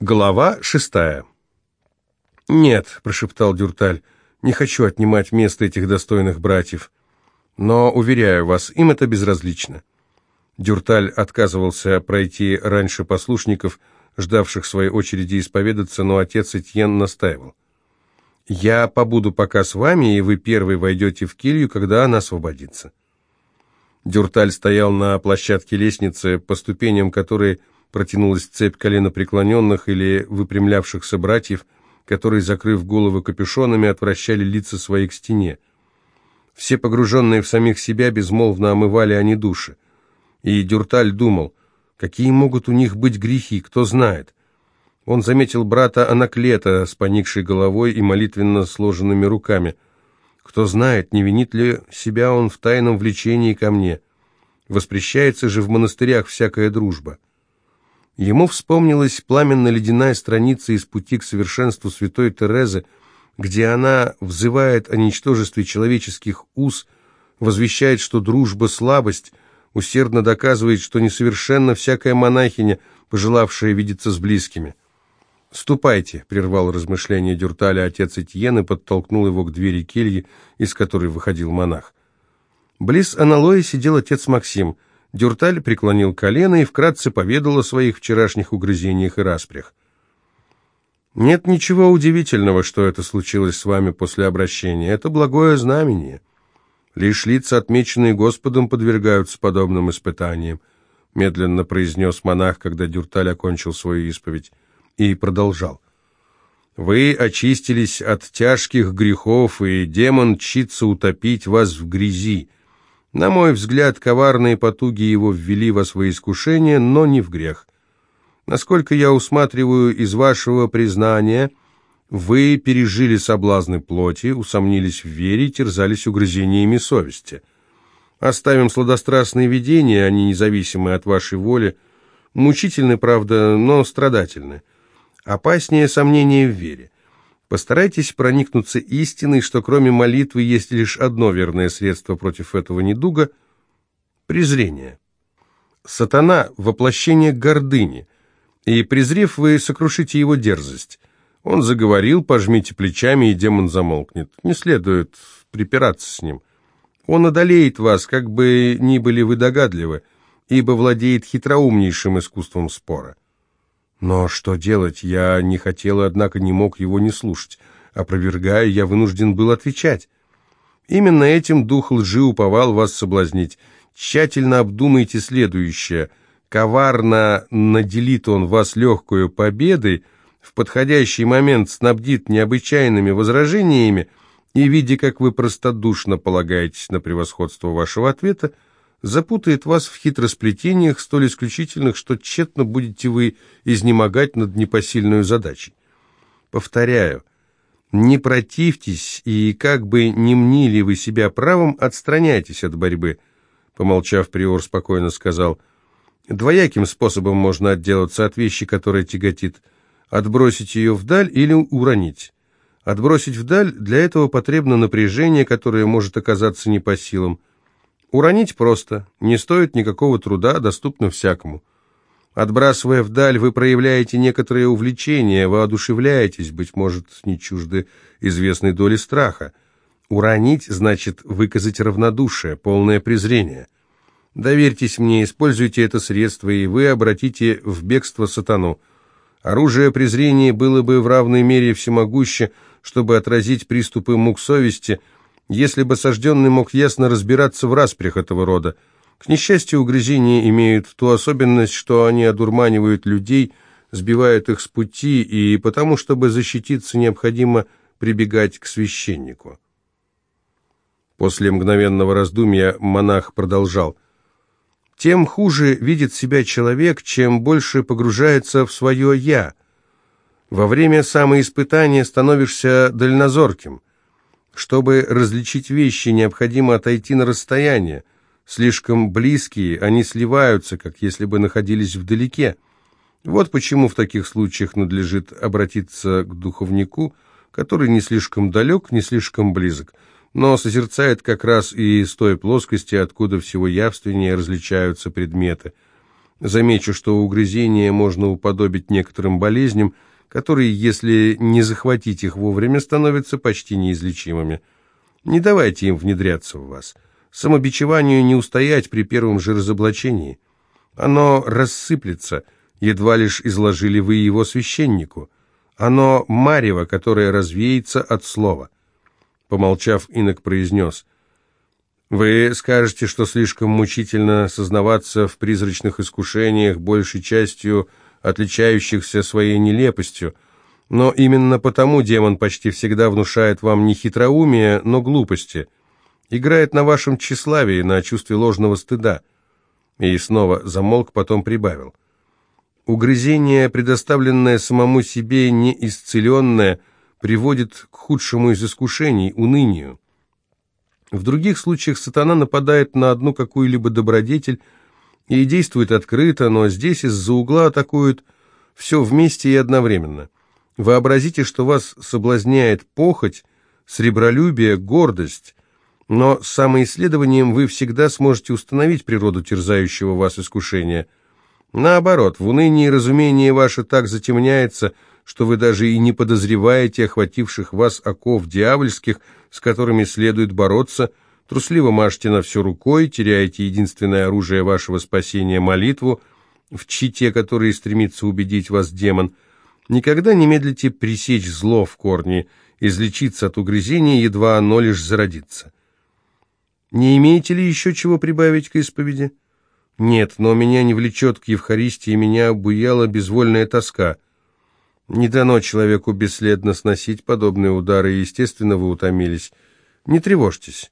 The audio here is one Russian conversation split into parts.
Глава шестая. «Нет», — прошептал Дюрталь, — «не хочу отнимать место этих достойных братьев. Но, уверяю вас, им это безразлично». Дюрталь отказывался пройти раньше послушников, ждавших своей очереди исповедаться, но отец Этьен настаивал. «Я побуду пока с вами, и вы первый войдете в келью, когда она освободится». Дюрталь стоял на площадке лестницы, по ступеням которой протянулась цепь коленопреклоненных или выпрямлявшихся братьев, которые, закрыв головы капюшонами, отвращали лица свои к стене. Все погруженные в самих себя безмолвно омывали они души. И Дюрталь думал, какие могут у них быть грехи, кто знает. Он заметил брата Анаклета с поникшей головой и молитвенно сложенными руками. Кто знает, не винит ли себя он в тайном влечении ко мне. Воспрещается же в монастырях всякая дружба. Ему вспомнилась пламенно-ледяная страница из «Пути к совершенству святой Терезы», где она взывает о ничтожестве человеческих уз, возвещает, что дружба – слабость, усердно доказывает, что несовершенна всякая монахиня, пожелавшая видеться с близкими. «Ступайте», — прервал размышления Дюрталя отец Этьен и подтолкнул его к двери кельи, из которой выходил монах. Близ аналоя сидел отец Максим. Дюрталь преклонил колено и вкратце поведал о своих вчерашних угрызениях и распрях. «Нет ничего удивительного, что это случилось с вами после обращения. Это благое знамение. Лишь лица, отмеченные Господом, подвергаются подобным испытаниям», медленно произнес монах, когда Дюрталь окончил свою исповедь, и продолжал. «Вы очистились от тяжких грехов, и демон чится утопить вас в грязи. На мой взгляд, коварные потуги его ввели во свои искушения, но не в грех. Насколько я усматриваю из вашего признания, вы пережили соблазны плоти, усомнились в вере, терзались угрызениями совести. Оставим сладострастные видения, они независимы от вашей воли, мучительны, правда, но страдательны. Опаснее сомнения в вере. Постарайтесь проникнуться истиной, что кроме молитвы есть лишь одно верное средство против этого недуга – презрение. Сатана – воплощение гордыни, и, презрев, вы сокрушите его дерзость. Он заговорил, пожмите плечами, и демон замолкнет. Не следует припираться с ним. Он одолеет вас, как бы ни были вы догадливы, ибо владеет хитроумнейшим искусством спора. Но что делать? Я не хотел однако, не мог его не слушать. Опровергая, я вынужден был отвечать. Именно этим дух лжи уповал вас соблазнить. Тщательно обдумайте следующее. Коварно наделит он вас легкую победой, в подходящий момент снабдит необычайными возражениями, и, видя, как вы простодушно полагаетесь на превосходство вашего ответа, запутает вас в хитросплетениях столь исключительных, что тщетно будете вы изнемогать над непосильной задачей. Повторяю, не противьтесь, и как бы не мнили вы себя правым, отстраняйтесь от борьбы. Помолчав, приор спокойно сказал, двояким способом можно отделаться от вещи, которая тяготит, отбросить ее вдаль или уронить. Отбросить вдаль для этого потребно напряжение, которое может оказаться не по силам, Уронить просто, не стоит никакого труда, доступно всякому. Отбрасывая вдаль, вы проявляете некоторое увлечение, воодушевляетесь, быть может, не чужды известной доли страха. Уронить значит выказать равнодушие, полное презрение. Доверьтесь мне, используйте это средство, и вы обратите в бегство сатану. Оружие презрения было бы в равной мере всемогуще, чтобы отразить приступы мук совести – если бы сожденный мог ясно разбираться в распрях этого рода. К несчастью, угрызения имеют ту особенность, что они одурманивают людей, сбивают их с пути, и потому, чтобы защититься, необходимо прибегать к священнику. После мгновенного раздумья монах продолжал. «Тем хуже видит себя человек, чем больше погружается в свое «я». Во время самоиспытания становишься дальнозорким. Чтобы различить вещи, необходимо отойти на расстояние. Слишком близкие, они сливаются, как если бы находились вдалеке. Вот почему в таких случаях надлежит обратиться к духовнику, который не слишком далек, не слишком близок, но созерцает как раз и с той плоскости, откуда всего явственнее различаются предметы. Замечу, что угрызение можно уподобить некоторым болезням, которые, если не захватить их вовремя, становятся почти неизлечимыми. Не давайте им внедряться в вас. Самобичеванию не устоять при первом же разоблачении. Оно рассыплется, едва лишь изложили вы его священнику. Оно марево, которое развеется от слова. Помолчав, инок произнес, «Вы скажете, что слишком мучительно сознаваться в призрачных искушениях, большей частью отличающихся своей нелепостью, но именно потому демон почти всегда внушает вам не хитроумие, но глупости, играет на вашем тщеславии, на чувстве ложного стыда». И снова замолк, потом прибавил – Угрызение, предоставленное самому себе неисцеленное, приводит к худшему из искушений – унынию. В других случаях сатана нападает на одну какую-либо добродетель и действует открыто, но здесь из-за угла атакуют все вместе и одновременно. Вообразите, что вас соблазняет похоть, сребролюбие, гордость, но самоисследованием вы всегда сможете установить природу терзающего вас искушения – Наоборот, в унынии разумение ваше так затемняется, что вы даже и не подозреваете охвативших вас оков дьявольских, с которыми следует бороться, трусливо машете на все рукой, теряете единственное оружие вашего спасения – молитву, в чите, которой стремится убедить вас демон. Никогда не медлите пресечь зло в корне, излечиться от угрызения, едва оно лишь зародится. Не имеете ли еще чего прибавить к исповеди? Нет, но меня не влечет к Евхаристии, меня обуяла безвольная тоска. Не дано человеку бесследно сносить подобные удары, и, естественно, вы утомились. Не тревожьтесь.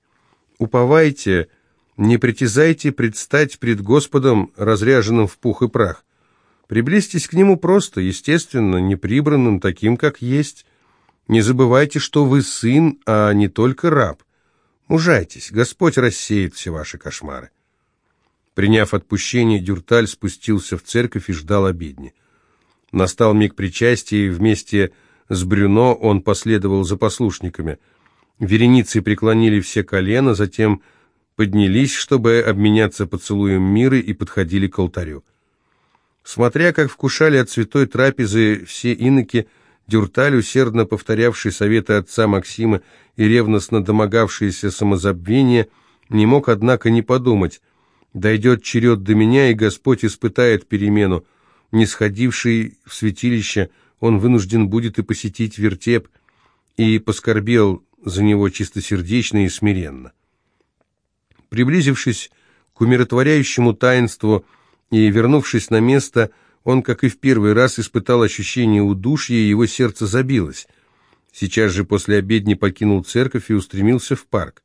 Уповайте, не притязайте предстать пред Господом, разряженным в пух и прах. Приблизьтесь к Нему просто, естественно, неприбранным, таким, как есть. Не забывайте, что вы сын, а не только раб. Мужайтесь, Господь рассеет все ваши кошмары. Приняв отпущение, Дюрталь спустился в церковь и ждал обедни. Настал миг причастия, и вместе с Брюно он последовал за послушниками. Вереницы преклонили все колено, затем поднялись, чтобы обменяться поцелуем мира, и подходили к алтарю. Смотря как вкушали от святой трапезы все иноки, Дюрталь, усердно повторявший советы отца Максима и ревностно домогавшийся самозабвения, не мог, однако, не подумать – Дойдет черед до меня, и Господь испытает перемену. Не сходивший в святилище, он вынужден будет и посетить вертеп, и поскорбел за него чистосердечно и смиренно. Приблизившись к умиротворяющему таинству и вернувшись на место, он, как и в первый раз, испытал ощущение удушья, и его сердце забилось. Сейчас же после обедни покинул церковь и устремился в парк.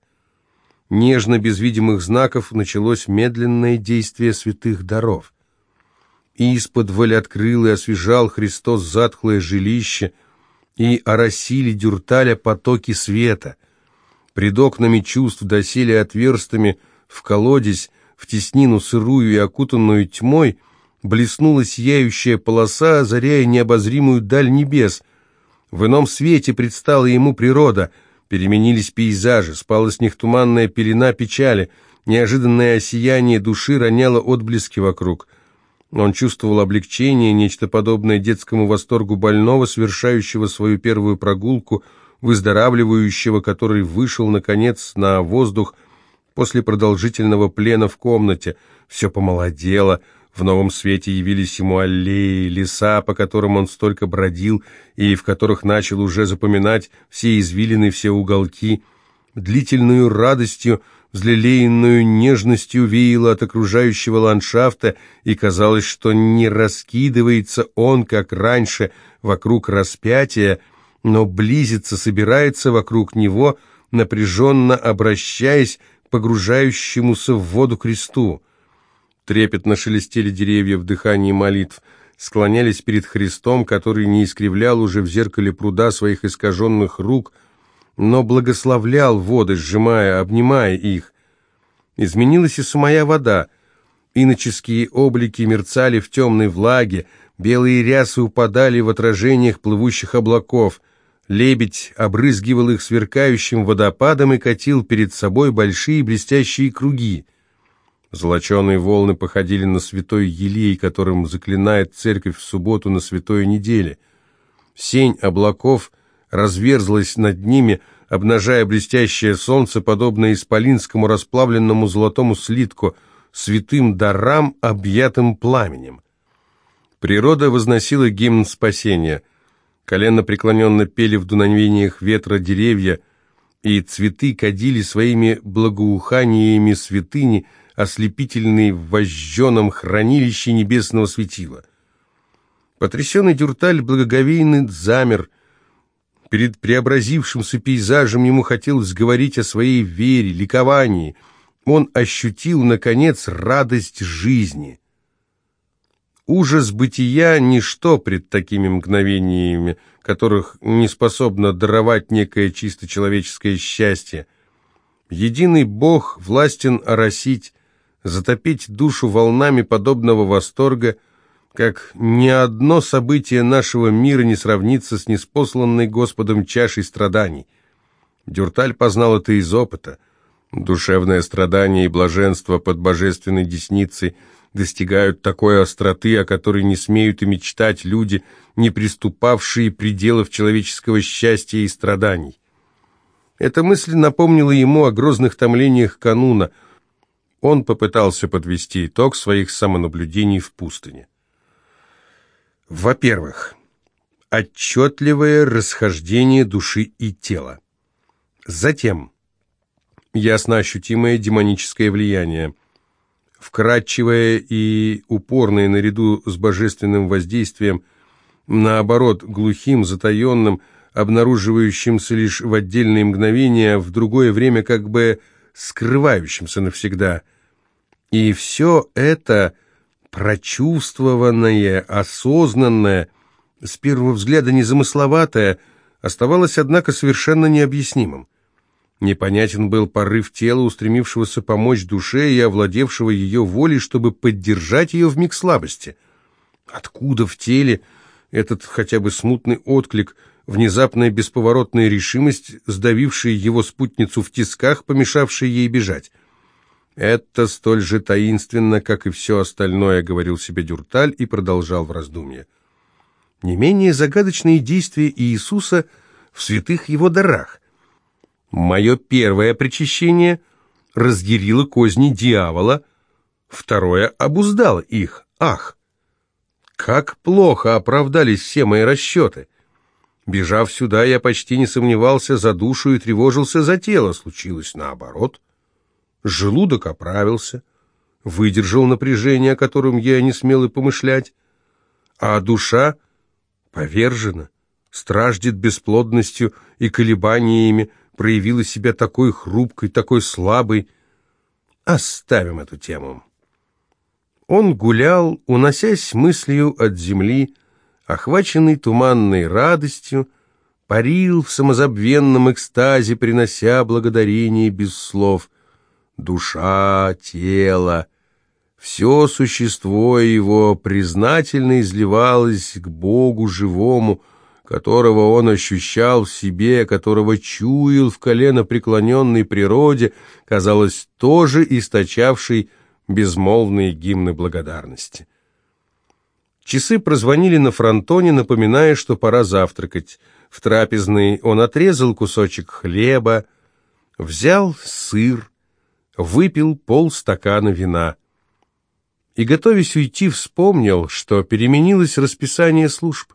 Нежно, без видимых знаков, началось медленное действие святых даров. Из-под открыл и освежал Христос затхлое жилище, и оросили дюрталя потоки света. Пред окнами чувств доселе отверстами, в колодец, в теснину сырую и окутанную тьмой, блеснула сияющая полоса, озаряя необозримую даль небес. В ином свете предстала ему природа — Переменились пейзажи, спала с них туманная пелена печали, неожиданное сияние души роняло отблески вокруг. Он чувствовал облегчение, нечто подобное детскому восторгу больного, совершающего свою первую прогулку, выздоравливающего, который вышел, наконец, на воздух после продолжительного плена в комнате. Все помолодело, в новом свете явились ему аллеи, леса, по которым он столько бродил, и в которых начал уже запоминать все извилины, все уголки. Длительную радостью, взлелеянную нежностью веяло от окружающего ландшафта, и казалось, что не раскидывается он, как раньше, вокруг распятия, но близится, собирается вокруг него, напряженно обращаясь к погружающемуся в воду кресту. Трепетно шелестели деревья в дыхании молитв, склонялись перед Христом, который не искривлял уже в зеркале пруда своих искаженных рук, но благословлял воды, сжимая, обнимая их. Изменилась и самая вода. Иноческие облики мерцали в темной влаге, белые рясы упадали в отражениях плывущих облаков. Лебедь обрызгивал их сверкающим водопадом и катил перед собой большие блестящие круги. Золоченые волны походили на святой елей, которым заклинает церковь в субботу на святой неделе. Сень облаков разверзлась над ними, обнажая блестящее солнце, подобное исполинскому расплавленному золотому слитку, святым дарам, объятым пламенем. Природа возносила гимн спасения. Колено преклоненно пели в дуновениях ветра деревья, и цветы кадили своими благоуханиями святыни, ослепительные в вожженом хранилище небесного светила. Потрясенный Дюрталь благоговейный замер. Перед преобразившимся пейзажем ему хотелось говорить о своей вере, ликовании. Он ощутил, наконец, радость жизни. Ужас бытия – ничто пред такими мгновениями, которых не способно даровать некое чисто человеческое счастье. Единый Бог властен оросить, затопить душу волнами подобного восторга, как ни одно событие нашего мира не сравнится с неспосланной Господом чашей страданий. Дюрталь познал это из опыта. Душевное страдание и блаженство под божественной десницей – достигают такой остроты, о которой не смеют и мечтать люди, не приступавшие пределов человеческого счастья и страданий. Эта мысль напомнила ему о грозных томлениях кануна. Он попытался подвести итог своих самонаблюдений в пустыне. Во-первых, отчетливое расхождение души и тела. Затем, ясно ощутимое демоническое влияние – вкрадчивое и упорное наряду с божественным воздействием, наоборот, глухим, затаенным, обнаруживающимся лишь в отдельные мгновения, в другое время как бы скрывающимся навсегда. И все это прочувствованное, осознанное, с первого взгляда незамысловатое, оставалось, однако, совершенно необъяснимым. Непонятен был порыв тела, устремившегося помочь душе и овладевшего ее волей, чтобы поддержать ее в миг слабости. Откуда в теле этот хотя бы смутный отклик, внезапная бесповоротная решимость, сдавившая его спутницу в тисках, помешавшая ей бежать? «Это столь же таинственно, как и все остальное», — говорил себе Дюрталь и продолжал в раздумье. Не менее загадочные действия Иисуса в святых его дарах — Мое первое причащение разъярило козни дьявола, второе обуздало их. Ах! Как плохо оправдались все мои расчеты! Бежав сюда, я почти не сомневался за душу и тревожился за тело. Случилось наоборот. Желудок оправился, выдержал напряжение, о котором я не смел и помышлять, а душа повержена, страждет бесплодностью и колебаниями, проявила себя такой хрупкой, такой слабой. Оставим эту тему. Он гулял, уносясь мыслью от земли, охваченный туманной радостью, парил в самозабвенном экстазе, принося благодарение без слов. Душа, тело, все существо его признательно изливалось к Богу живому, которого он ощущал в себе, которого чуял в колено преклоненной природе, казалось, тоже источавший безмолвные гимны благодарности. Часы прозвонили на фронтоне, напоминая, что пора завтракать. В трапезной он отрезал кусочек хлеба, взял сыр, выпил полстакана вина. И, готовясь уйти, вспомнил, что переменилось расписание служб.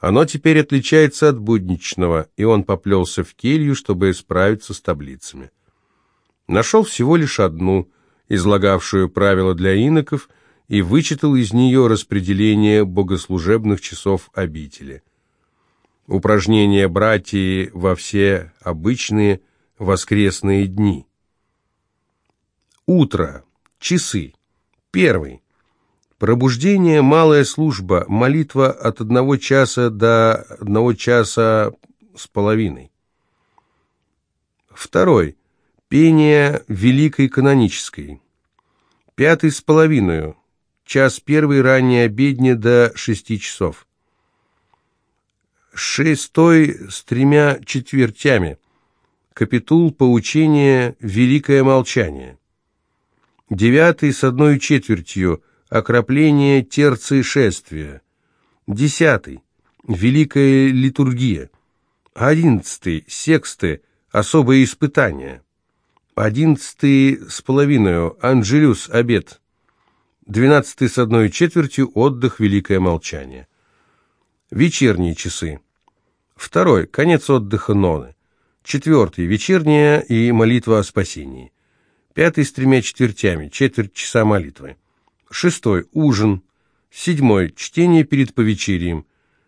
Оно теперь отличается от будничного, и он поплелся в келью, чтобы справиться с таблицами. Нашел всего лишь одну, излагавшую правила для иноков, и вычитал из нее распределение богослужебных часов обители. Упражнения братьи во все обычные воскресные дни. Утро. Часы. Первый. Пробуждение – малая служба, молитва от одного часа до одного часа с половиной. Второй. Пение Великой Канонической. Пятый с половиной. Час первый ранее обедни до шести часов. Шестой с тремя четвертями. Капитул поучения «Великое молчание». Девятый с одной четвертью – окропление терции шествия. Десятый – великая литургия. Одиннадцатый – сексты – особые испытания. Одиннадцатый с половиной – анжелюс, обед. Двенадцатый с одной четвертью – отдых, великое молчание. Вечерние часы. Второй – конец отдыха ноны. Четвертый – вечерняя и молитва о спасении. Пятый с тремя четвертями, четверть часа молитвы. Шестой – ужин. Седьмой – чтение перед повечерием.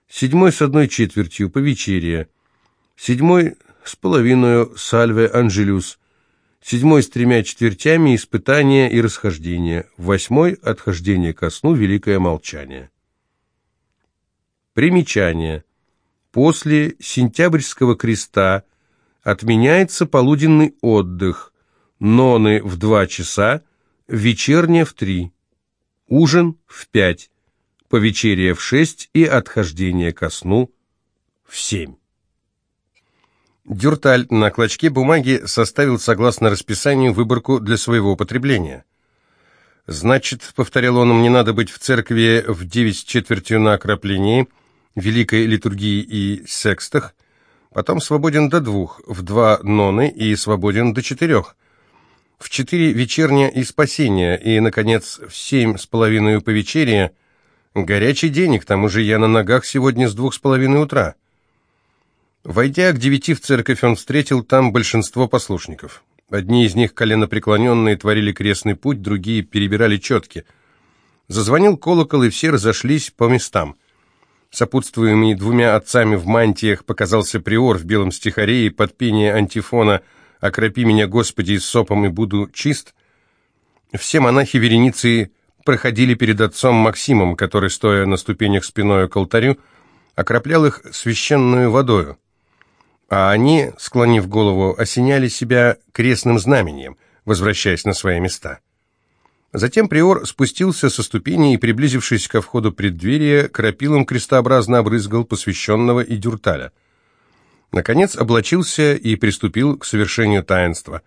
Седьмой с одной четвертью – повечерие. Седьмой с половиной – сальве анжелюс. Седьмой с тремя четвертями – испытание и расхождение. Восьмой – отхождение ко сну, великое молчание. Примечание. После сентябрьского креста отменяется полуденный отдых – ноны в два часа, вечерняя в три, ужин в пять, повечерие в шесть и отхождение ко сну в семь. Дюрталь на клочке бумаги составил согласно расписанию выборку для своего употребления. «Значит, — повторял он, — мне надо быть в церкви в девять четвертью на окроплении, великой литургии и секстах, потом свободен до двух, в два ноны и свободен до четырех, в четыре вечернее и спасение, и, наконец, в семь с половиной по вечере горячий день, к тому же я на ногах сегодня с двух с половиной утра. Войдя к девяти в церковь, он встретил там большинство послушников. Одни из них, коленопреклоненные, творили крестный путь, другие перебирали четки. Зазвонил колокол, и все разошлись по местам. Сопутствуемый двумя отцами в мантиях показался приор в белом стихаре и под пение антифона – окропи меня, Господи, и сопом, и буду чист, все монахи вереницы проходили перед отцом Максимом, который, стоя на ступенях спиной к алтарю, окроплял их священную водою. А они, склонив голову, осеняли себя крестным знамением, возвращаясь на свои места. Затем приор спустился со ступени и, приблизившись ко входу преддверия, крапилом крестообразно обрызгал посвященного и дюрталя – Наконец облачился и приступил к совершению таинства.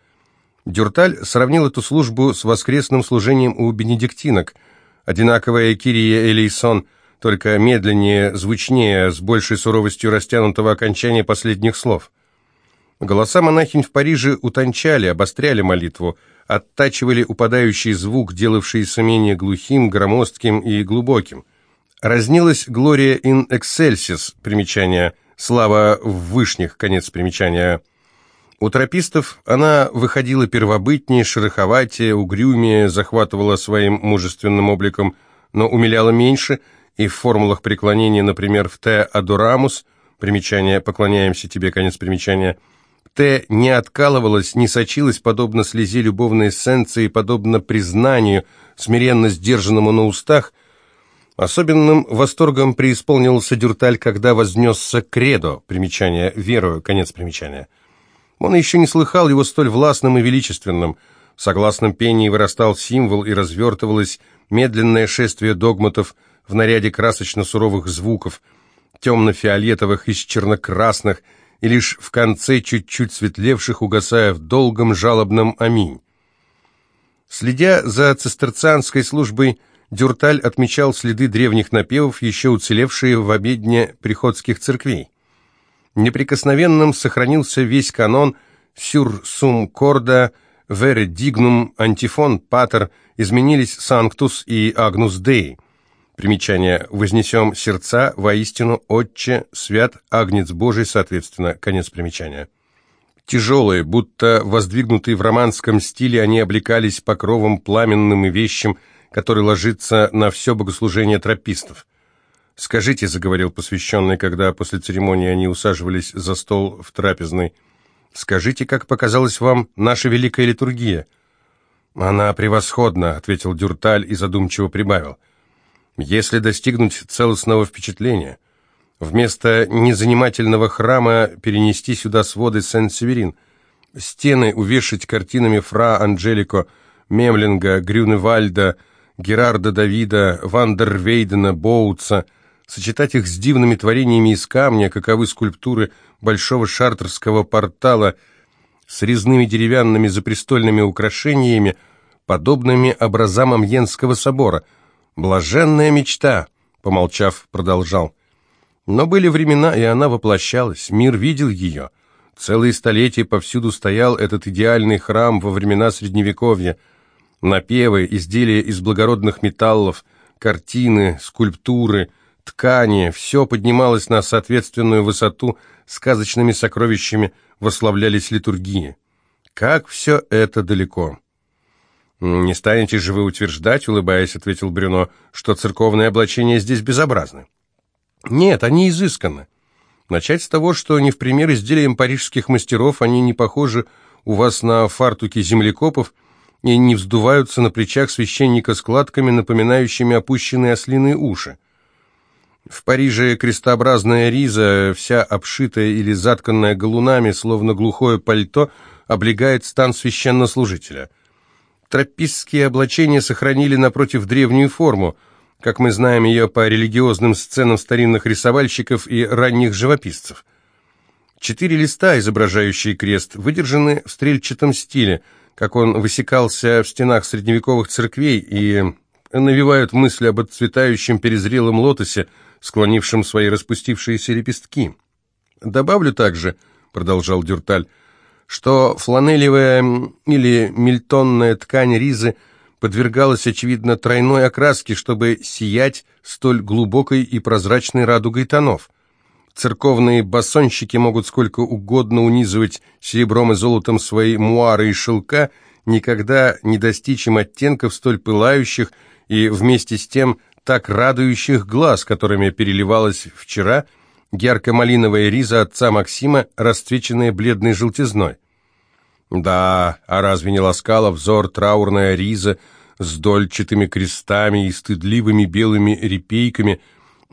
Дюрталь сравнил эту службу с воскресным служением у бенедиктинок. Одинаковая Кирия Элейсон, только медленнее, звучнее, с большей суровостью растянутого окончания последних слов. Голоса монахинь в Париже утончали, обостряли молитву, оттачивали упадающий звук, делавшийся менее глухим, громоздким и глубоким. Разнилась «Глория ин эксельсис» примечание – Слава в вышних, конец примечания. У тропистов она выходила первобытнее, шероховатее, угрюмее, захватывала своим мужественным обликом, но умиляла меньше, и в формулах преклонения, например, в «Те адорамус», примечание «Поклоняемся тебе», конец примечания, «Те» не откалывалась, не сочилась, подобно слезе любовной эссенции, подобно признанию, смиренно сдержанному на устах, Особенным восторгом преисполнился Дюрталь, когда вознесся кредо, примечание, верую, конец примечания. Он еще не слыхал его столь властным и величественным. В согласном пении вырастал символ и развертывалось медленное шествие догматов в наряде красочно-суровых звуков, темно-фиолетовых из черно-красных, и лишь в конце чуть-чуть светлевших, угасая в долгом жалобном «Аминь». Следя за цистерцианской службой, Дюрталь отмечал следы древних напевов, еще уцелевшие в обедне приходских церквей. Неприкосновенным сохранился весь канон «Сюр сум корда», «Вере дигнум», «Антифон», «Патер», изменились «Санктус» и «Агнус Дей». Примечание «Вознесем сердца, воистину, Отче, свят, Агнец Божий», соответственно, конец примечания. Тяжелые, будто воздвигнутые в романском стиле, они облекались покровом пламенным и вещим, который ложится на все богослужение тропистов. «Скажите», — заговорил посвященный, когда после церемонии они усаживались за стол в трапезной, «скажите, как показалась вам наша великая литургия?» «Она превосходна», — ответил Дюрталь и задумчиво прибавил. «Если достигнуть целостного впечатления, вместо незанимательного храма перенести сюда своды Сен-Северин, стены увешать картинами Фра Анджелико, Мемлинга, Грюневальда, Герарда Давида, Вандервейдена, Боутса, сочетать их с дивными творениями из камня, каковы скульптуры большого шартерского портала с резными деревянными запрестольными украшениями, подобными образам Амьенского собора. Блаженная мечта, помолчав, продолжал. Но были времена, и она воплощалась, мир видел ее. Целые столетия повсюду стоял этот идеальный храм во времена Средневековья. Напевы, изделия из благородных металлов, картины, скульптуры, ткани – все поднималось на соответственную высоту, сказочными сокровищами восславлялись литургии. Как все это далеко! «Не станете же вы утверждать, — улыбаясь, ответил Брюно, — что церковные облачения здесь безобразны?» «Нет, они изысканы. Начать с того, что не в пример изделиям парижских мастеров, они не похожи у вас на фартуки землекопов и не вздуваются на плечах священника складками, напоминающими опущенные ослиные уши. В Париже крестообразная риза, вся обшитая или затканная галунами, словно глухое пальто, облегает стан священнослужителя. Тропистские облачения сохранили напротив древнюю форму, как мы знаем ее по религиозным сценам старинных рисовальщиков и ранних живописцев. Четыре листа, изображающие крест, выдержаны в стрельчатом стиле, как он высекался в стенах средневековых церквей и навевают мысли об отцветающем перезрелом лотосе, склонившем свои распустившиеся лепестки. «Добавлю также», — продолжал Дюрталь, что фланелевая или мильтонная ткань ризы подвергалась, очевидно, тройной окраске, чтобы сиять столь глубокой и прозрачной радугой тонов. Церковные басонщики могут сколько угодно унизывать серебром и золотом свои муары и шелка, никогда не достичь им оттенков столь пылающих и вместе с тем так радующих глаз, которыми переливалась вчера ярко-малиновая риза отца Максима, расцвеченная бледной желтизной. Да, а разве не ласкала взор траурная риза с дольчатыми крестами и стыдливыми белыми репейками,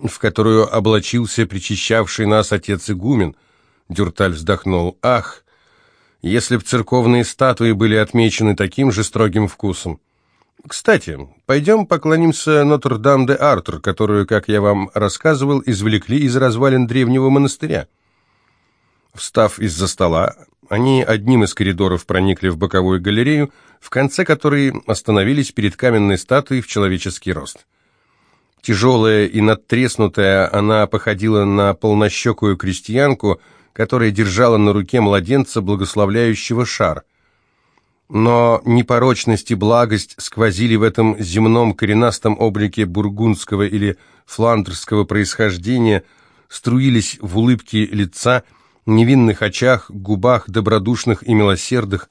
в которую облачился причащавший нас отец игумен? Дюрталь вздохнул. Ах, если б церковные статуи были отмечены таким же строгим вкусом! Кстати, пойдем поклонимся Нотр-Дам-де-Артур, которую, как я вам рассказывал, извлекли из развалин древнего монастыря. Встав из-за стола, они одним из коридоров проникли в боковую галерею, в конце которой остановились перед каменной статуей в человеческий рост. Тяжелая и надтреснутая, она походила на полнощекую крестьянку, которая держала на руке младенца, благословляющего шар – но непорочность и благость сквозили в этом земном коренастом облике бургундского или фландерского происхождения, струились в улыбке лица, невинных очах, губах добродушных и милосердных,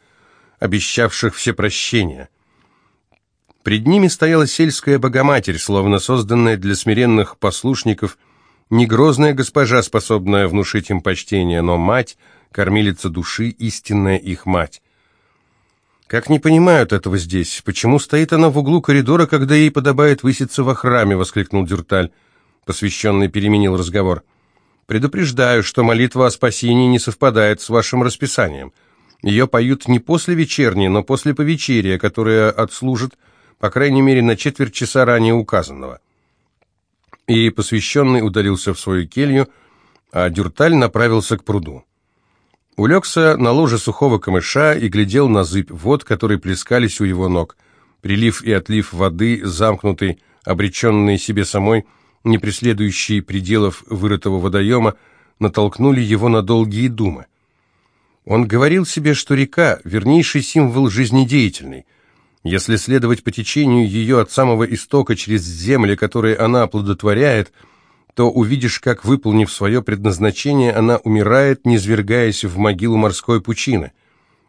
обещавших все прощения. Пред ними стояла сельская богоматерь, словно созданная для смиренных послушников, не грозная госпожа, способная внушить им почтение, но мать, кормилица души, истинная их мать. «Как не понимают этого здесь? Почему стоит она в углу коридора, когда ей подобает выситься во храме?» — воскликнул Дюрталь. Посвященный переменил разговор. «Предупреждаю, что молитва о спасении не совпадает с вашим расписанием. Ее поют не после вечерней, но после повечерия, которое отслужит, по крайней мере, на четверть часа ранее указанного». И посвященный удалился в свою келью, а Дюрталь направился к пруду. Улегся на ложе сухого камыша и глядел на зыбь вод, которые плескались у его ног. Прилив и отлив воды, замкнутый, обреченный себе самой, не преследующий пределов вырытого водоема, натолкнули его на долгие думы. Он говорил себе, что река – вернейший символ жизнедеятельной. Если следовать по течению ее от самого истока через земли, которые она оплодотворяет – то увидишь, как, выполнив свое предназначение, она умирает, низвергаясь в могилу морской пучины.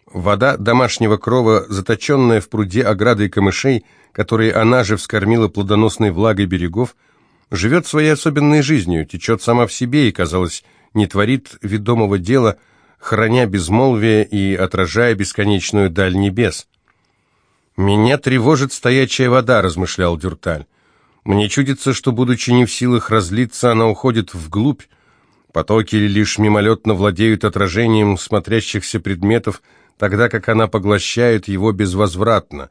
Вода домашнего крова, заточенная в пруде оградой камышей, которые она же вскормила плодоносной влагой берегов, живет своей особенной жизнью, течет сама в себе и, казалось, не творит ведомого дела, храня безмолвие и отражая бесконечную даль небес. «Меня тревожит стоячая вода», — размышлял Дюрталь. Мне чудится, что, будучи не в силах разлиться, она уходит вглубь. Потоки лишь мимолетно владеют отражением смотрящихся предметов, тогда как она поглощает его безвозвратно.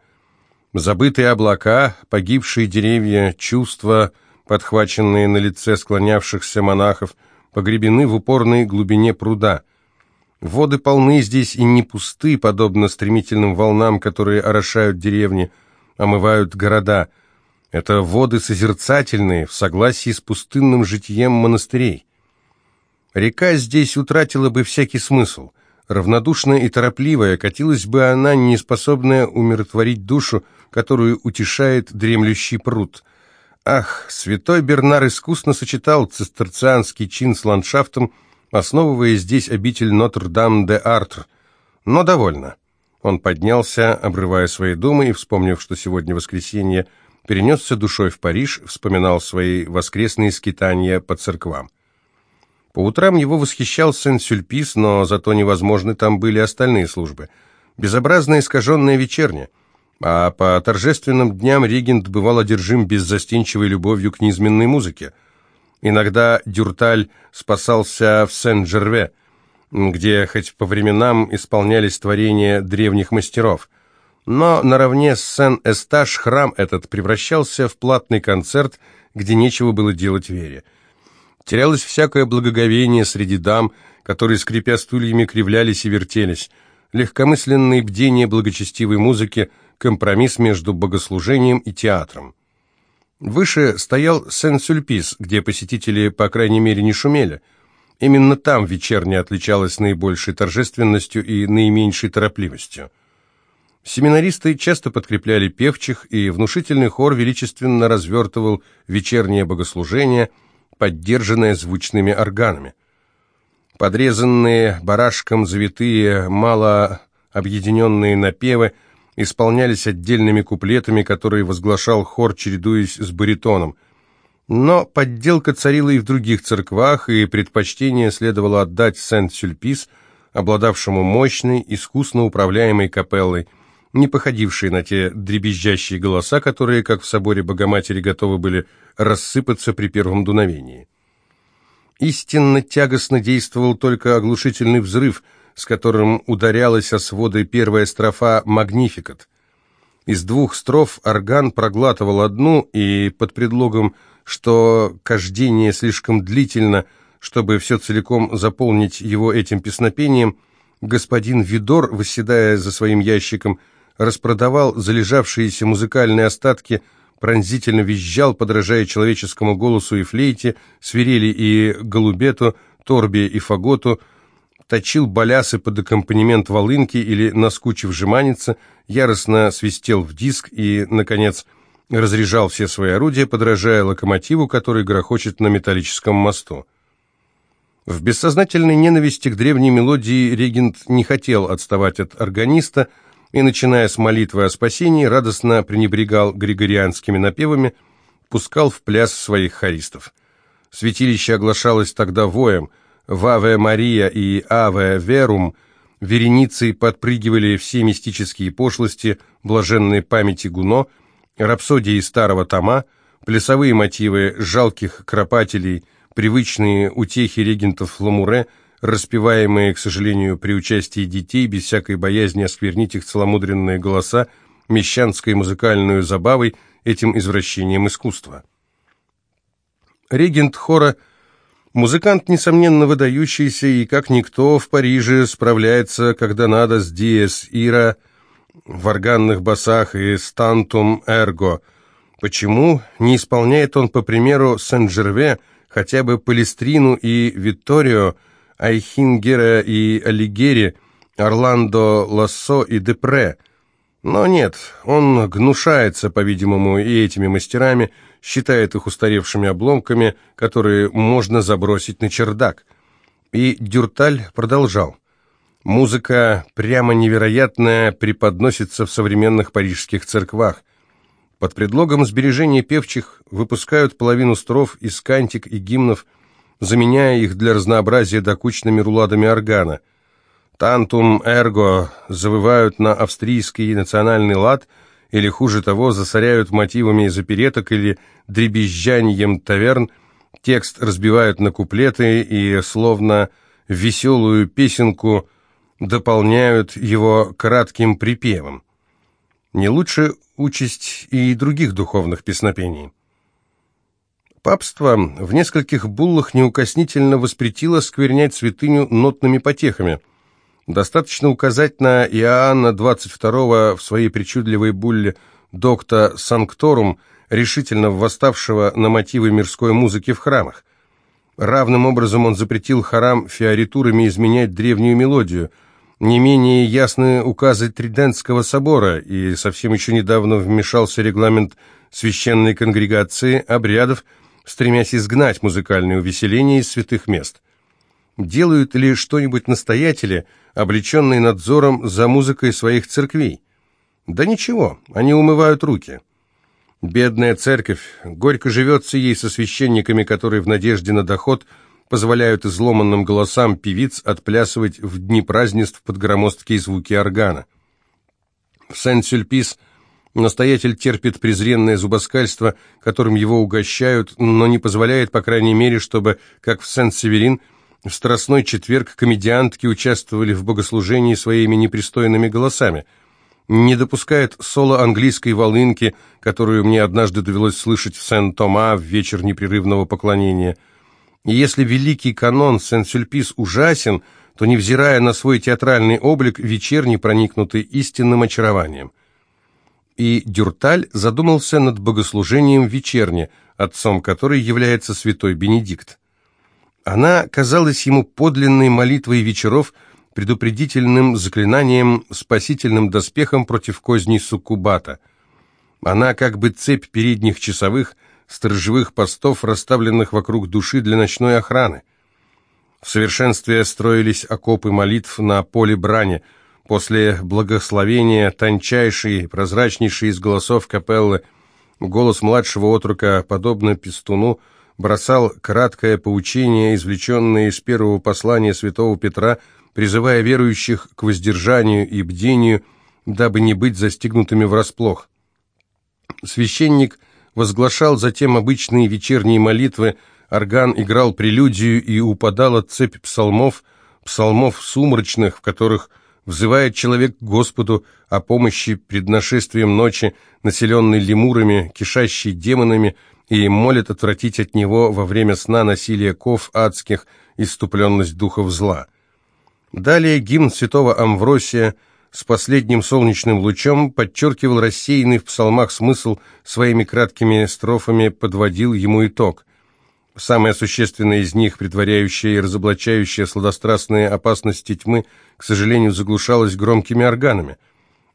Забытые облака, погибшие деревья, чувства, подхваченные на лице склонявшихся монахов, погребены в упорной глубине пруда. Воды полны здесь и не пусты, подобно стремительным волнам, которые орошают деревни, омывают города. Это воды созерцательные, в согласии с пустынным житием монастырей. Река здесь утратила бы всякий смысл. Равнодушная и торопливая, катилась бы она, не способная умиротворить душу, которую утешает дремлющий пруд. Ах, святой Бернар искусно сочетал цистерцианский чин с ландшафтом, основывая здесь обитель Нотр-Дам-де-Артр. Но довольно. Он поднялся, обрывая свои думы, и, вспомнив, что сегодня воскресенье, перенесся душой в Париж, вспоминал свои воскресные скитания по церквам. По утрам его восхищал Сен-Сюльпис, но зато невозможны там были остальные службы. Безобразная искаженная вечерня. А по торжественным дням регент бывал одержим беззастенчивой любовью к низменной музыке. Иногда Дюрталь спасался в Сен-Жерве, где хоть по временам исполнялись творения древних мастеров. Но наравне с Сен-Эстаж храм этот превращался в платный концерт, где нечего было делать вере. Терялось всякое благоговение среди дам, которые, скрипя стульями, кривлялись и вертелись. Легкомысленные бдения благочестивой музыки, компромисс между богослужением и театром. Выше стоял Сен-Сюльпис, где посетители, по крайней мере, не шумели. Именно там вечерня отличалась наибольшей торжественностью и наименьшей торопливостью. Семинаристы часто подкрепляли певчих, и внушительный хор величественно развертывал вечернее богослужение – поддержанная звучными органами. Подрезанные барашком завитые, мало объединенные напевы исполнялись отдельными куплетами, которые возглашал хор, чередуясь с баритоном. Но подделка царила и в других церквах, и предпочтение следовало отдать Сент-Сюльпис, обладавшему мощной, искусно управляемой капеллой, не походившей на те дребезжащие голоса, которые, как в соборе Богоматери, готовы были рассыпаться при первом дуновении. Истинно тягостно действовал только оглушительный взрыв, с которым ударялась о своды первая строфа «Магнификат». Из двух строф орган проглатывал одну, и под предлогом, что кождение слишком длительно, чтобы все целиком заполнить его этим песнопением, господин Видор, восседая за своим ящиком, распродавал залежавшиеся музыкальные остатки, пронзительно визжал, подражая человеческому голосу и флейте, свирели и голубету, торбе и фаготу, точил балясы под аккомпанемент волынки или, наскучив жеманница, яростно свистел в диск и, наконец, разряжал все свои орудия, подражая локомотиву, который грохочет на металлическом мосту. В бессознательной ненависти к древней мелодии регент не хотел отставать от органиста, и, начиная с молитвы о спасении, радостно пренебрегал григорианскими напевами, пускал в пляс своих хористов. Святилище оглашалось тогда воем, «Ваве Мария» и «Аве Верум», вереницей подпрыгивали все мистические пошлости, блаженные памяти Гуно, рапсодии старого тома, плясовые мотивы жалких кропателей, привычные утехи регентов Ламуре – распеваемые, к сожалению, при участии детей, без всякой боязни осквернить их целомудренные голоса, мещанской музыкальную забавой, этим извращением искусства. Регент хора – музыкант, несомненно, выдающийся, и как никто в Париже справляется, когда надо, с диес ира в органных басах и стантум эрго. Почему не исполняет он, по примеру, Сен-Жерве, хотя бы Палестрину и Витторио, Айхингера и Алигери, Орландо Лассо и Депре. Но нет, он гнушается, по-видимому, и этими мастерами, считает их устаревшими обломками, которые можно забросить на чердак. И Дюрталь продолжал. Музыка, прямо невероятная, преподносится в современных парижских церквах. Под предлогом сбережения певчих выпускают половину строф из кантик и гимнов – заменяя их для разнообразия докучными руладами органа. «Тантум эрго» завывают на австрийский национальный лад или, хуже того, засоряют мотивами из опереток или дребезжанием таверн, текст разбивают на куплеты и, словно веселую песенку, дополняют его кратким припевом. Не лучше участь и других духовных песнопений. Папство в нескольких буллах неукоснительно воспретило сквернять святыню нотными потехами. Достаточно указать на Иоанна 22 в своей причудливой булле «Докта Санкторум», решительно восставшего на мотивы мирской музыки в храмах. Равным образом он запретил хорам фиоритурами изменять древнюю мелодию. Не менее ясны указы Тридентского собора, и совсем еще недавно вмешался регламент священной конгрегации обрядов, стремясь изгнать музыкальное увеселение из святых мест. Делают ли что-нибудь настоятели, облеченные надзором за музыкой своих церквей? Да ничего, они умывают руки. Бедная церковь, горько живется ей со священниками, которые в надежде на доход позволяют изломанным голосам певиц отплясывать в дни празднеств под громоздкие звуки органа. В Сен-Сюльпис настоятель терпит презренное зубоскальство, которым его угощают, но не позволяет, по крайней мере, чтобы, как в Сен-Северин, в Страстной четверг комедиантки участвовали в богослужении своими непристойными голосами – не допускает соло английской волынки, которую мне однажды довелось слышать в Сен-Тома в вечер непрерывного поклонения. И если великий канон Сен-Сюльпис ужасен, то, невзирая на свой театральный облик, вечерний проникнутый истинным очарованием. И Дюрталь задумался над богослужением вечерне, отцом которой является святой Бенедикт. Она казалась ему подлинной молитвой вечеров – предупредительным заклинанием, спасительным доспехом против козней суккубата. Она как бы цепь передних часовых, сторожевых постов, расставленных вокруг души для ночной охраны. В совершенстве строились окопы молитв на поле брани. После благословения тончайший, прозрачнейший из голосов капеллы, голос младшего отрука, подобно пестуну, бросал краткое поучение, извлеченное из первого послания святого Петра – призывая верующих к воздержанию и бдению, дабы не быть застигнутыми врасплох. Священник возглашал затем обычные вечерние молитвы, орган играл прелюдию и упадала цепь псалмов, псалмов сумрачных, в которых взывает человек к Господу о помощи пред нашествием ночи, населенной лемурами, кишащей демонами, и молит отвратить от него во время сна насилие ков адских, иступленность духов зла. Далее гимн святого Амвросия с последним солнечным лучом подчеркивал рассеянный в псалмах смысл, своими краткими строфами подводил ему итог. Самое существенное из них, предваряющее и разоблачающее сладострастные опасности тьмы, к сожалению, заглушалось громкими органами.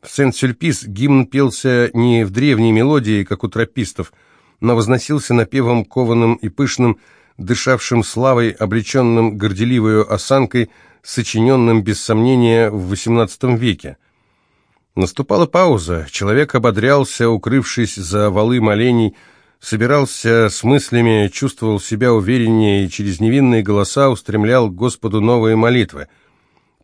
В Сент-Сюльпис гимн пелся не в древней мелодии, как у тропистов, но возносился напевом кованым и пышным, дышавшим славой, облеченным горделивою осанкой, сочиненным, без сомнения, в XVIII веке. Наступала пауза, человек ободрялся, укрывшись за валы молений, собирался с мыслями, чувствовал себя увереннее и через невинные голоса устремлял к Господу новые молитвы.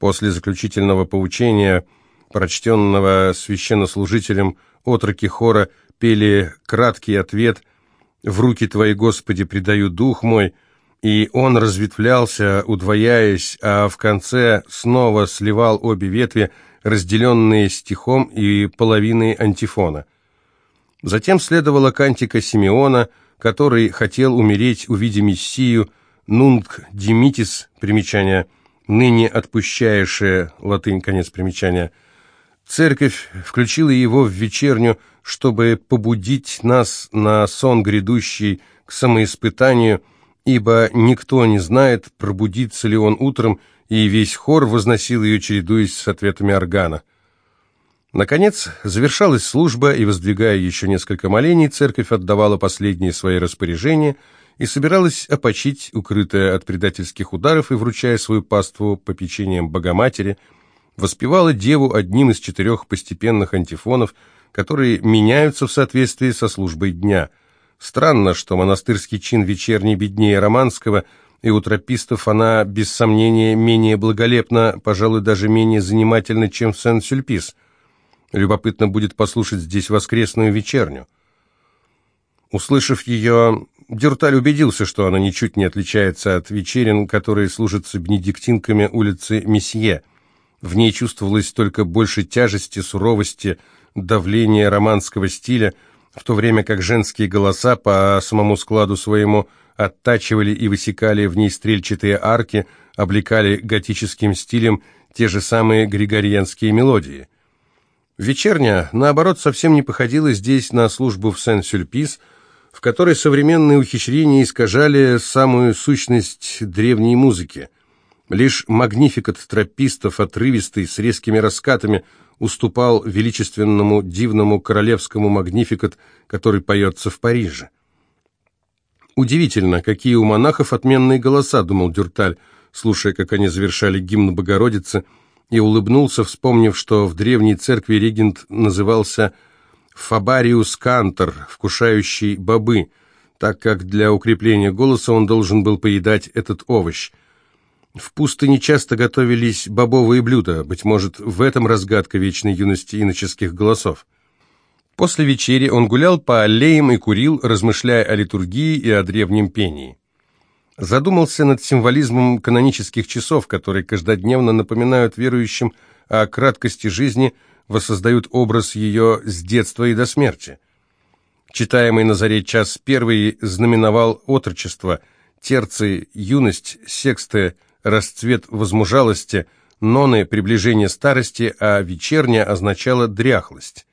После заключительного поучения, прочтенного священнослужителем, отроки хора пели краткий ответ «В руки Твои, Господи, предаю дух мой», и он разветвлялся, удвояясь, а в конце снова сливал обе ветви, разделенные стихом и половиной антифона. Затем следовала кантика Симеона, который хотел умереть, увидя Мессию, «Нунг димитис» примечание, «ныне отпущаешее» латынь, конец примечания. Церковь включила его в вечерню, чтобы побудить нас на сон грядущий к самоиспытанию – ибо никто не знает, пробудится ли он утром, и весь хор возносил ее, чередуясь с ответами органа. Наконец, завершалась служба, и, воздвигая еще несколько молений, церковь отдавала последние свои распоряжения и собиралась опочить, укрытая от предательских ударов и вручая свою паству попечением Богоматери, воспевала Деву одним из четырех постепенных антифонов, которые меняются в соответствии со службой дня – Странно, что монастырский чин вечерний беднее романского, и у тропистов она, без сомнения, менее благолепна, пожалуй, даже менее занимательна, чем в Сен-Сюльпис. Любопытно будет послушать здесь воскресную вечерню. Услышав ее, Дюрталь убедился, что она ничуть не отличается от вечерин, которые служатся бенедиктинками улицы Месье. В ней чувствовалось только больше тяжести, суровости, давления романского стиля – в то время как женские голоса по самому складу своему оттачивали и высекали в ней стрельчатые арки, облекали готическим стилем те же самые григорианские мелодии. Вечерня, наоборот, совсем не походила здесь на службу в Сен-Сюльпис, в которой современные ухищрения искажали самую сущность древней музыки. Лишь магнификат тропистов, отрывистый, с резкими раскатами, уступал величественному, дивному королевскому магнификат, который поется в Париже. «Удивительно, какие у монахов отменные голоса», — думал Дюрталь, слушая, как они завершали гимн Богородицы, и улыбнулся, вспомнив, что в древней церкви регент назывался Фабариус Кантор, вкушающий бобы, так как для укрепления голоса он должен был поедать этот овощ. В пустыне часто готовились бобовые блюда, быть может, в этом разгадка вечной юности иноческих голосов. После вечери он гулял по аллеям и курил, размышляя о литургии и о древнем пении. Задумался над символизмом канонических часов, которые каждодневно напоминают верующим о краткости жизни, воссоздают образ ее с детства и до смерти. Читаемый на заре час первый знаменовал отрочество, терции – юность, сексты – расцвет возмужалости, ноны – приближение старости, а вечерняя означала дряхлость.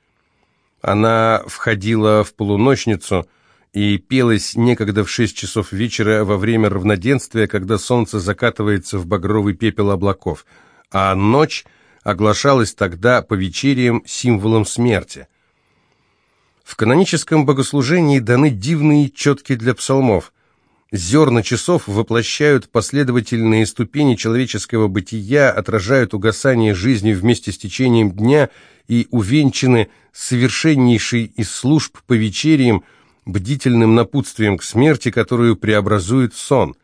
Она входила в полуночницу и пелась некогда в шесть часов вечера во время равноденствия, когда солнце закатывается в багровый пепел облаков, а ночь оглашалась тогда по вечериям символом смерти. В каноническом богослужении даны дивные четки для псалмов. Зерна часов воплощают последовательные ступени человеческого бытия, отражают угасание жизни вместе с течением дня и увенчаны совершеннейшей из служб по вечериям, бдительным напутствием к смерти, которую преобразует сон.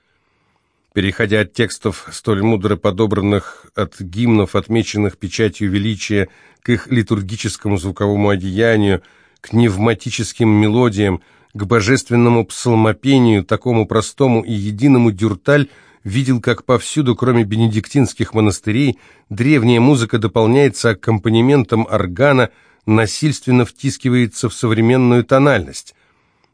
Переходя от текстов, столь мудро подобранных от гимнов, отмеченных печатью величия, к их литургическому звуковому одеянию, к невматическим мелодиям, к божественному псалмопению, такому простому и единому дюрталь – видел, как повсюду, кроме бенедиктинских монастырей, древняя музыка дополняется аккомпанементом органа, насильственно втискивается в современную тональность.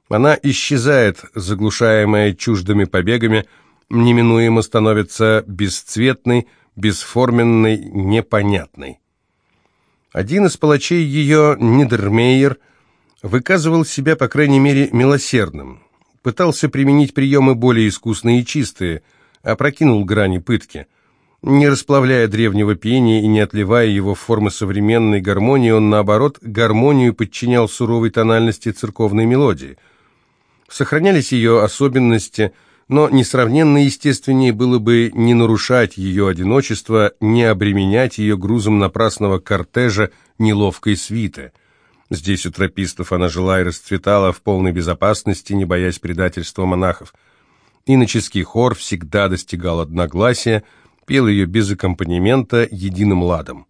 Она исчезает, заглушаемая чуждыми побегами, неминуемо становится бесцветной, бесформенной, непонятной. Один из палачей ее, Нидермейер, выказывал себя, по крайней мере, милосердным. Пытался применить приемы более искусные и чистые – опрокинул грани пытки. Не расплавляя древнего пения и не отливая его в формы современной гармонии, он, наоборот, гармонию подчинял суровой тональности церковной мелодии. Сохранялись ее особенности, но несравненно естественнее было бы не нарушать ее одиночество, не обременять ее грузом напрасного кортежа неловкой свиты. Здесь у тропистов она жила и расцветала в полной безопасности, не боясь предательства монахов – Иноческий хор всегда достигал одногласия, пел ее без аккомпанемента единым ладом.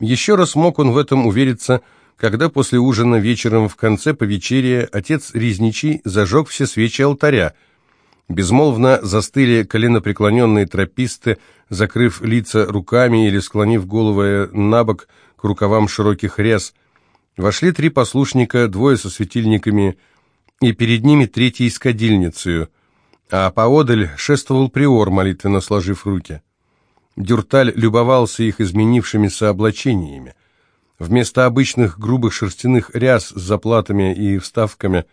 Еще раз мог он в этом увериться, когда после ужина вечером в конце повечерия отец Резничий зажег все свечи алтаря. Безмолвно застыли коленопреклоненные трописты, закрыв лица руками или склонив головы на бок к рукавам широких ряс. Вошли три послушника, двое со светильниками, и перед ними третий с кадильницей – а поодаль шествовал приор, молитвенно сложив руки. Дюрталь любовался их изменившимися облачениями. Вместо обычных грубых шерстяных ряс с заплатами и вставками,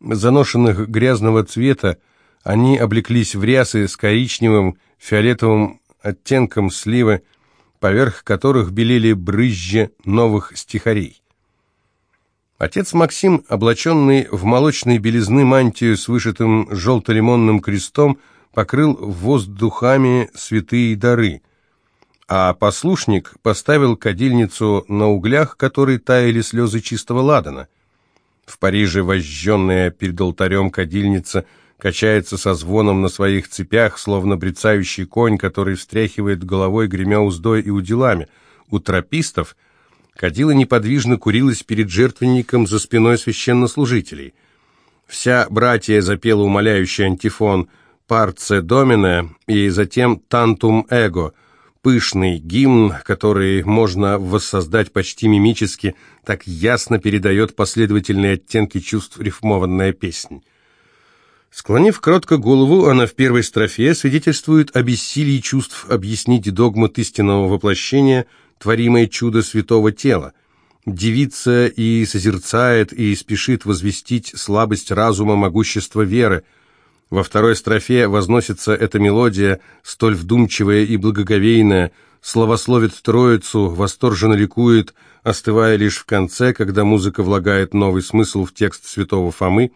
заношенных грязного цвета, они облеклись в рясы с коричневым, фиолетовым оттенком сливы, поверх которых белели брызжи новых стихарей. Отец Максим, облаченный в молочной белизны мантию с вышитым желто-лимонным крестом, покрыл воздухами святые дары, а послушник поставил кадильницу на углях, которые таяли слезы чистого ладана. В Париже вожженная перед алтарем кадильница качается со звоном на своих цепях, словно брецающий конь, который встряхивает головой, гремя уздой и уделами. У тропистов – Кадила неподвижно курилась перед жертвенником за спиной священнослужителей. Вся братья запела умоляющий антифон «Парце домине» и затем «Тантум эго», пышный гимн, который можно воссоздать почти мимически, так ясно передает последовательные оттенки чувств рифмованная песня. Склонив кротко голову, она в первой строфе свидетельствует о бессилии чувств объяснить догмат истинного воплощения, творимое чудо святого тела. Девица и созерцает, и спешит возвестить слабость разума, могущество веры. Во второй строфе возносится эта мелодия, столь вдумчивая и благоговейная, славословит Троицу, восторженно ликует, остывая лишь в конце, когда музыка влагает новый смысл в текст святого Фомы,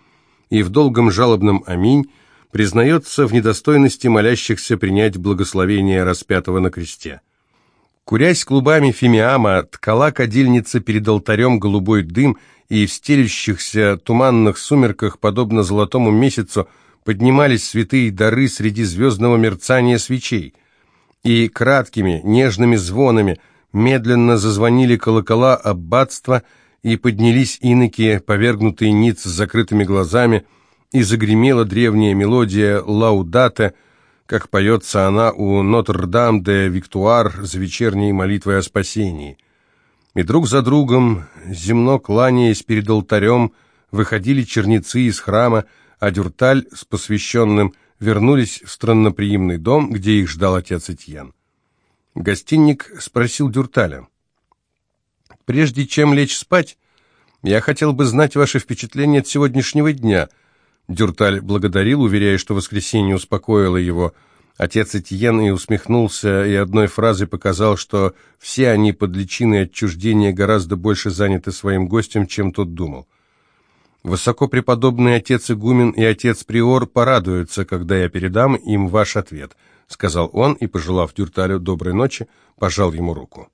и в долгом жалобном «Аминь» признается в недостойности молящихся принять благословение распятого на кресте. Курясь клубами фимиама, ткала кадильница перед алтарем голубой дым, и в стелющихся туманных сумерках, подобно золотому месяцу, поднимались святые дары среди звездного мерцания свечей. И краткими, нежными звонами медленно зазвонили колокола аббатства, и поднялись иноки, повергнутые ниц с закрытыми глазами, и загремела древняя мелодия «Лаудата», как поется она у Нотр-Дам-де-Виктуар за вечерней молитвой о спасении. И друг за другом, земно кланяясь перед алтарем, выходили черницы из храма, а Дюрталь с посвященным вернулись в странноприимный дом, где их ждал отец Этьен. Гостинник спросил Дюрталя. «Прежде чем лечь спать, я хотел бы знать ваши впечатления от сегодняшнего дня», Дюрталь благодарил, уверяя, что воскресенье успокоило его. Отец Этьен и усмехнулся, и одной фразой показал, что все они под личиной отчуждения гораздо больше заняты своим гостем, чем тот думал. «Высокопреподобный отец Игумен и отец Приор порадуются, когда я передам им ваш ответ», — сказал он и, пожелав Дюрталю доброй ночи, пожал ему руку.